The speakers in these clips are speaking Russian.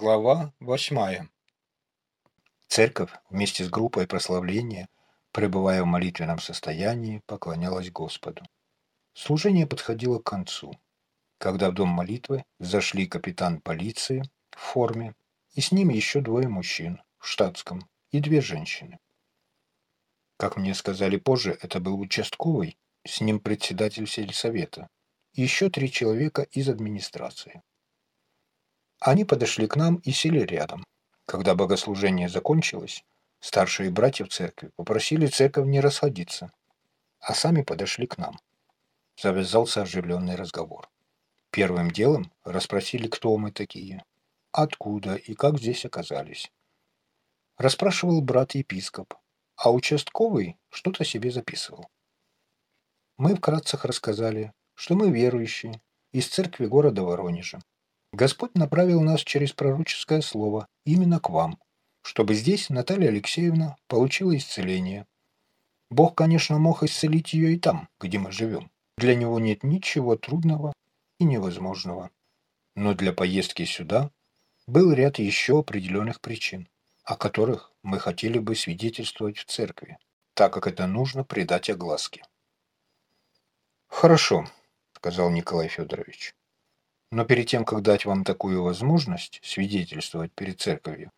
Глава восьмая. Церковь вместе с группой прославления, пребывая в молитвенном состоянии, поклонялась Господу. Служение подходило к концу, когда в дом молитвы зашли капитан полиции в форме и с ним еще двое мужчин в штатском и две женщины. Как мне сказали позже, это был участковый, с ним председатель сельсовета и еще три человека из администрации. Они подошли к нам и сели рядом. Когда богослужение закончилось, старшие братья в церкви попросили церковь не расходиться, а сами подошли к нам. Завязался оживленный разговор. Первым делом расспросили, кто мы такие, откуда и как здесь оказались. Расспрашивал брат-епископ, а участковый что-то себе записывал. Мы вкратце рассказали, что мы верующие из церкви города Воронежа, Господь направил нас через пророческое слово именно к вам, чтобы здесь Наталья Алексеевна получила исцеление. Бог, конечно, мог исцелить ее и там, где мы живем. Для него нет ничего трудного и невозможного. Но для поездки сюда был ряд еще определенных причин, о которых мы хотели бы свидетельствовать в церкви, так как это нужно придать огласке. «Хорошо», — сказал Николай Федорович. Но перед тем, как дать вам такую возможность свидетельствовать перед церковью,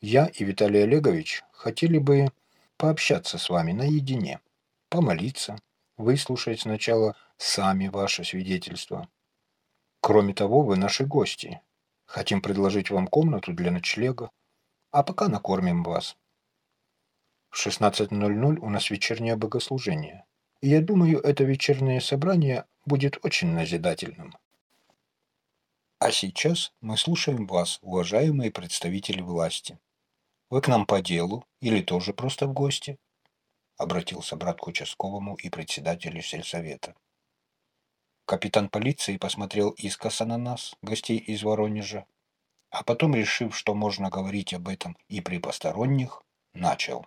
я и Виталий Олегович хотели бы пообщаться с вами наедине, помолиться, выслушать сначала сами ваше свидетельство. Кроме того, вы наши гости. Хотим предложить вам комнату для ночлега, а пока накормим вас. В 16.00 у нас вечернее богослужение, и я думаю, это вечернее собрание будет очень назидательным. А сейчас мы слушаем вас, уважаемые представители власти. Вы к нам по делу или тоже просто в гости? Обратился брат к участковому и председателю сельсовета. Капитан полиции посмотрел искоса на нас, гостей из Воронежа, а потом, решив, что можно говорить об этом и при посторонних, начал.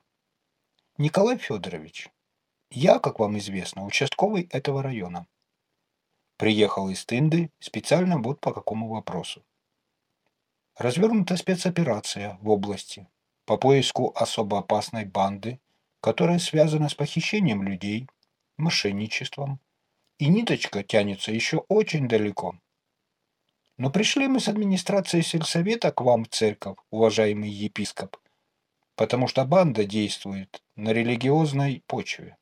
Николай Федорович, я, как вам известно, участковый этого района. Приехал из Тынды специально вот по какому вопросу. Развернута спецоперация в области по поиску особо опасной банды, которая связана с похищением людей, мошенничеством, и ниточка тянется еще очень далеко. Но пришли мы с администрацией сельсовета к вам в церковь, уважаемый епископ, потому что банда действует на религиозной почве.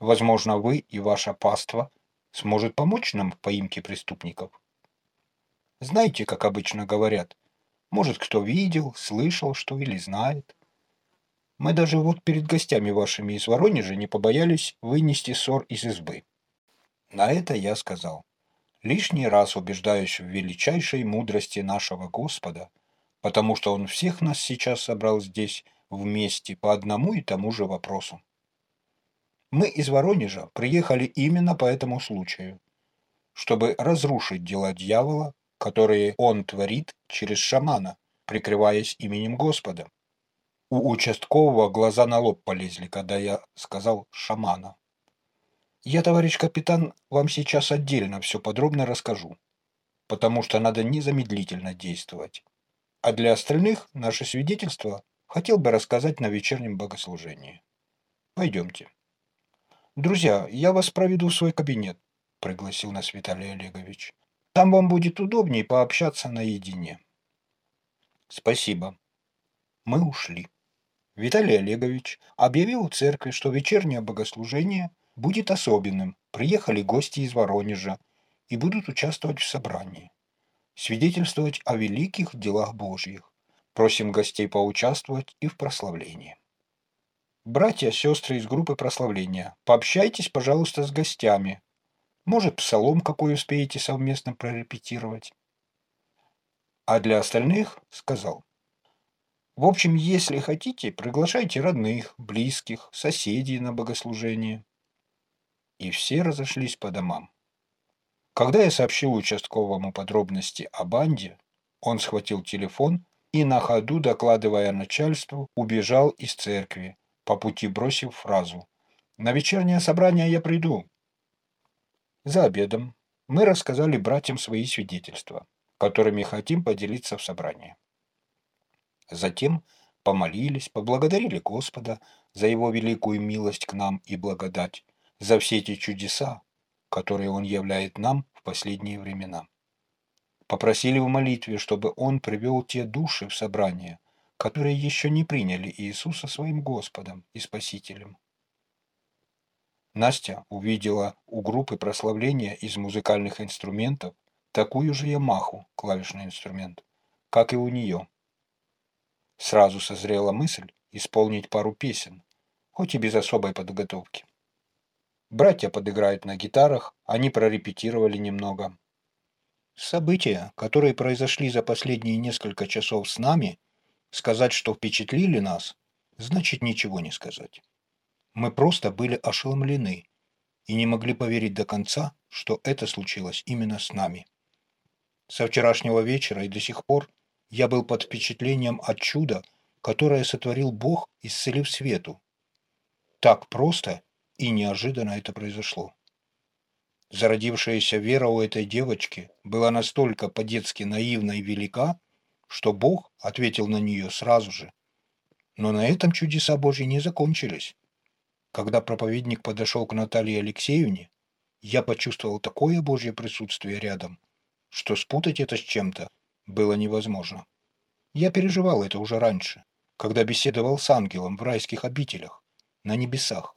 Возможно, вы и ваша паства – сможет помочь нам в поимке преступников? Знаете, как обычно говорят, может, кто видел, слышал что или знает. Мы даже вот перед гостями вашими из Воронежа не побоялись вынести ссор из избы. На это я сказал. Лишний раз убеждаюсь в величайшей мудрости нашего Господа, потому что Он всех нас сейчас собрал здесь вместе по одному и тому же вопросу. Мы из Воронежа приехали именно по этому случаю, чтобы разрушить дела дьявола, которые он творит через шамана, прикрываясь именем Господа. У участкового глаза на лоб полезли, когда я сказал «шамана». Я, товарищ капитан, вам сейчас отдельно все подробно расскажу, потому что надо незамедлительно действовать. А для остальных наше свидетельство хотел бы рассказать на вечернем богослужении. Пойдемте. «Друзья, я вас проведу в свой кабинет», — пригласил нас Виталий Олегович. «Там вам будет удобнее пообщаться наедине». «Спасибо». Мы ушли. Виталий Олегович объявил церкви, что вечернее богослужение будет особенным. Приехали гости из Воронежа и будут участвовать в собрании. Свидетельствовать о великих делах Божьих. Просим гостей поучаствовать и в прославлении. Братья, сестры из группы прославления, пообщайтесь, пожалуйста, с гостями. Может, псалом какой успеете совместно прорепетировать. А для остальных сказал. В общем, если хотите, приглашайте родных, близких, соседей на богослужение. И все разошлись по домам. Когда я сообщил участковому подробности о банде, он схватил телефон и на ходу, докладывая начальству, убежал из церкви, по пути бросив фразу «На вечернее собрание я приду». За обедом мы рассказали братьям свои свидетельства, которыми хотим поделиться в собрании. Затем помолились, поблагодарили Господа за Его великую милость к нам и благодать, за все эти чудеса, которые Он являет нам в последние времена. Попросили в молитве, чтобы Он привел те души в собрание, которые еще не приняли Иисуса своим Господом и Спасителем. Настя увидела у группы прославления из музыкальных инструментов такую же Ямаху, клавишный инструмент, как и у нее. Сразу созрела мысль исполнить пару песен, хоть и без особой подготовки. Братья подыграют на гитарах, они прорепетировали немного. События, которые произошли за последние несколько часов с нами, сказать, что впечатлили нас, значит ничего не сказать. Мы просто были ошеломлены и не могли поверить до конца, что это случилось именно с нами. Со вчерашнего вечера и до сих пор я был под впечатлением от чуда, которое сотворил Бог, исцелив свету. Так просто и неожиданно это произошло. Зародившаяся вера у этой девочки была настолько по-детски наивна и велика, что Бог ответил на нее сразу же. Но на этом чудеса Божьи не закончились. Когда проповедник подошел к Наталье Алексеевне, я почувствовал такое Божье присутствие рядом, что спутать это с чем-то было невозможно. Я переживал это уже раньше, когда беседовал с ангелом в райских обителях, на небесах.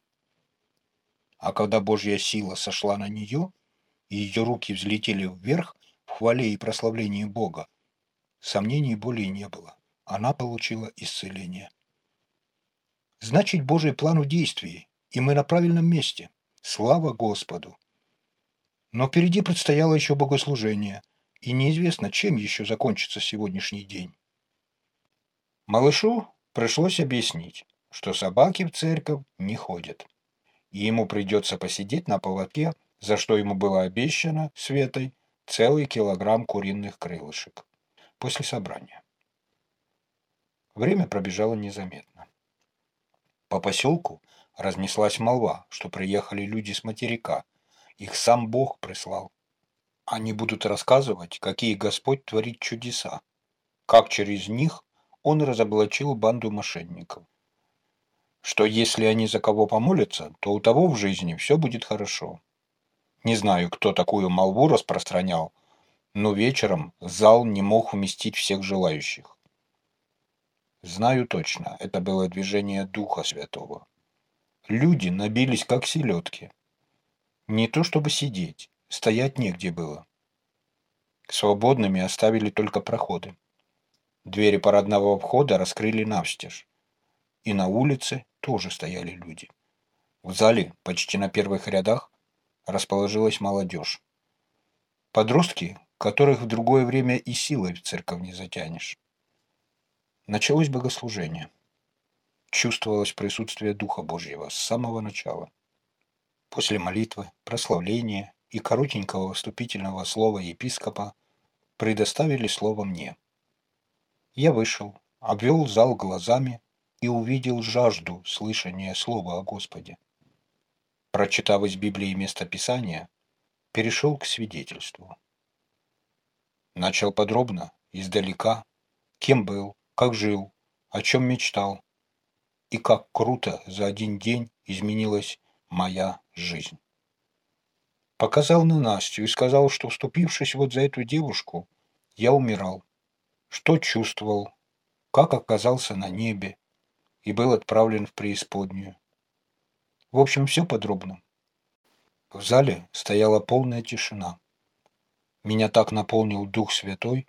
А когда Божья сила сошла на нее, и ее руки взлетели вверх в хвале и прославлении Бога, сомнений более не было. Она получила исцеление. Значит, Божий план в действии, и мы на правильном месте. Слава Господу! Но впереди предстояло еще богослужение, и неизвестно, чем еще закончится сегодняшний день. Малышу пришлось объяснить, что собаки в церковь не ходят, и ему придется посидеть на поводке, за что ему было обещано Светой целый килограмм куриных крылышек после собрания. Время пробежало незаметно. По поселку разнеслась молва, что приехали люди с материка. Их сам Бог прислал. Они будут рассказывать, какие Господь творит чудеса, как через них он разоблачил банду мошенников. Что если они за кого помолятся, то у того в жизни все будет хорошо. Не знаю, кто такую молву распространял, но вечером зал не мог вместить всех желающих. Знаю точно, это было движение Духа Святого. Люди набились, как селедки. Не то чтобы сидеть, стоять негде было. Свободными оставили только проходы. Двери парадного входа раскрыли навстежь. И на улице тоже стояли люди. В зале, почти на первых рядах, расположилась молодежь. Подростки, которых в другое время и силой в церковь не затянешь. Началось богослужение. Чувствовалось присутствие Духа Божьего с самого начала. После молитвы, прославления и коротенького вступительного слова епископа предоставили слово мне. Я вышел, обвел зал глазами и увидел жажду слышания слова о Господе. Прочитав из Библии местописания, перешел к свидетельству. Начал подробно, издалека, кем был, как жил, о чем мечтал, и как круто за один день изменилась моя жизнь. Показал на Настю и сказал, что, вступившись вот за эту девушку, я умирал что чувствовал, как оказался на небе и был отправлен в преисподнюю. В общем, все подробно. В зале стояла полная тишина. Меня так наполнил Дух Святой,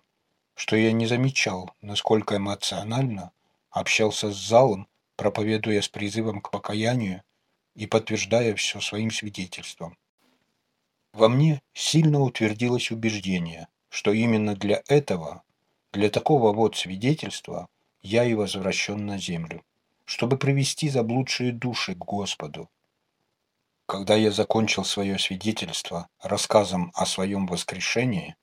что я не замечал, насколько эмоционально общался с залом, проповедуя с призывом к покаянию и подтверждая все своим свидетельством. Во мне сильно утвердилось убеждение, что именно для этого для такого вот свидетельства я и возвращен на землю, чтобы привести заблудшие души к Господу. Когда я закончил свое свидетельство рассказом о своем воскрешении,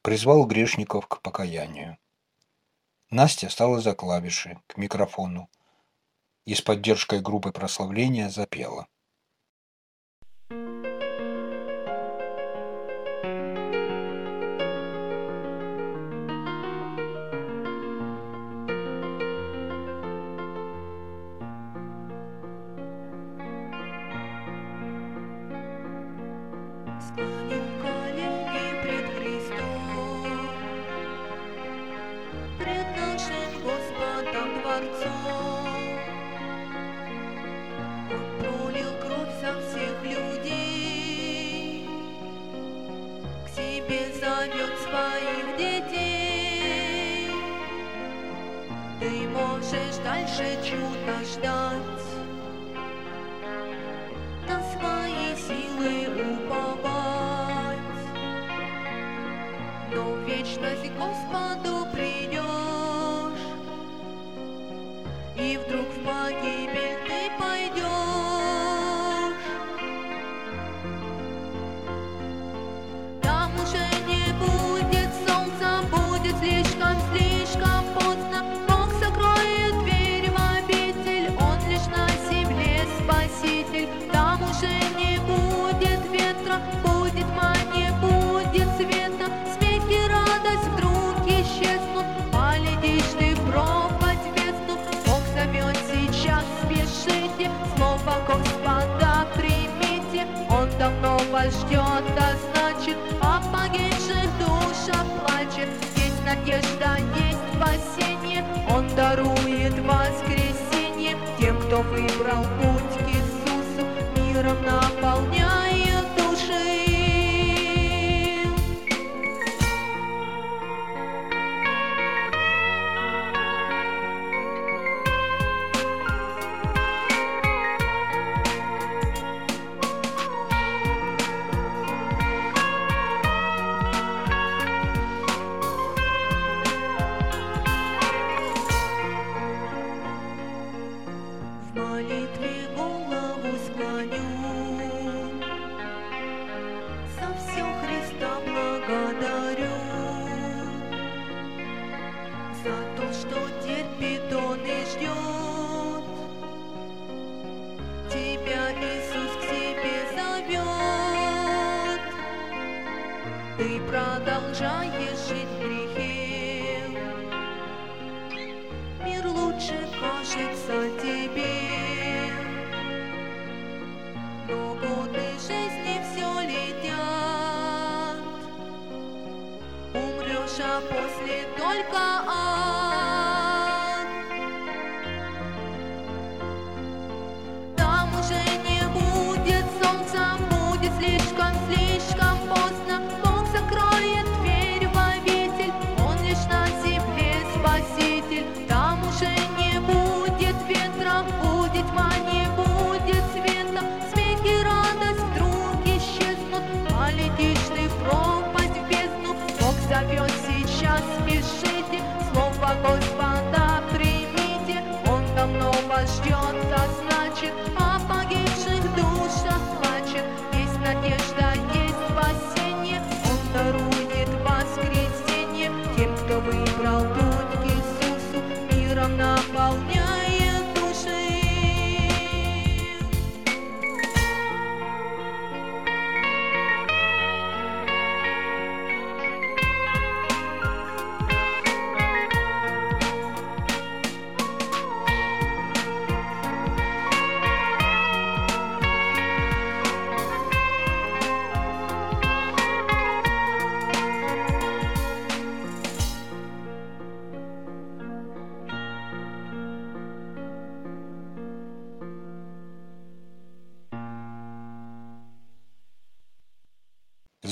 призвал грешников к покаянию. Настя стала за клавиши, к микрофону, и с поддержкой группы прославления запела. Дальше чудо ждать, на свои силы уповать, но в вечность Господу придешь, и вдруг в погибель ждет, а значит, о погибших душах плачет. Есть надежда, есть спасение, Он дарует За то, что терпит Он и ждет. Тебя Иисус к себе зовет. Ты продолжаешь жить в грехе, Мир лучше кажется тебе. Но годы жизни все летят. Умрешь, а после только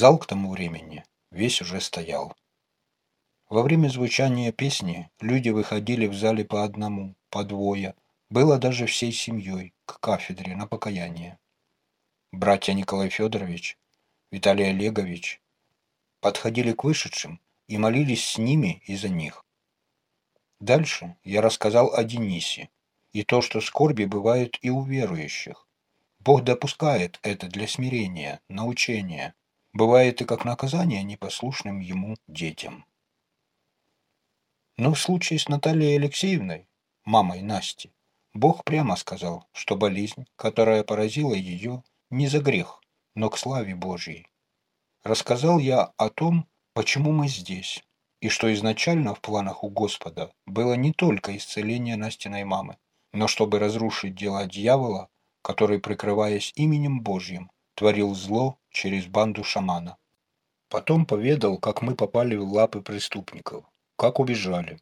Зал к тому времени весь уже стоял. Во время звучания песни люди выходили в зале по одному, по двое, было даже всей семьей, к кафедре на покаяние. Братья Николай Федорович, Виталий Олегович подходили к вышедшим и молились с ними и за них. Дальше я рассказал о Денисе и то, что скорби бывают и у верующих. Бог допускает это для смирения, научения. Бывает и как наказание непослушным ему детям. Но в случае с Натальей Алексеевной, мамой Насти, Бог прямо сказал, что болезнь, которая поразила ее, не за грех, но к славе Божьей. Рассказал я о том, почему мы здесь, и что изначально в планах у Господа было не только исцеление Настиной мамы, но чтобы разрушить дела дьявола, который, прикрываясь именем Божьим, творил зло через банду шамана. Потом поведал, как мы попали в лапы преступников, как убежали.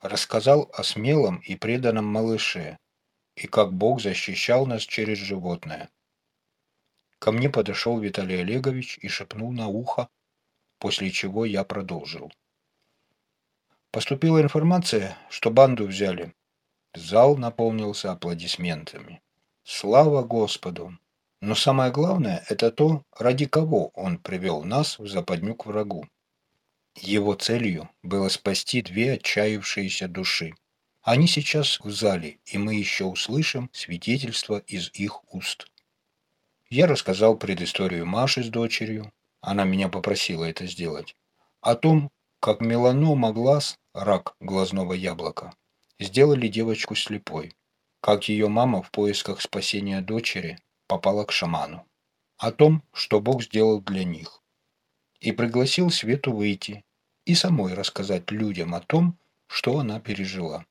рассказал о смелом и преданном малыше и как Бог защищал нас через животное. Ко мне подошел Виталий Олегович и шепнул на ухо, после чего я продолжил. Поступила информация, что банду взяли. Зал наполнился аплодисментами. Слава Господу! Но самое главное – это то, ради кого он привел нас в западню к врагу. Его целью было спасти две отчаявшиеся души. Они сейчас в зале, и мы еще услышим свидетельства из их уст. Я рассказал предысторию Маши с дочерью, она меня попросила это сделать, о том, как меланома глаз, рак глазного яблока, сделали девочку слепой, как ее мама в поисках спасения дочери попала к шаману, о том, что Бог сделал для них, и пригласил Свету выйти и самой рассказать людям о том, что она пережила.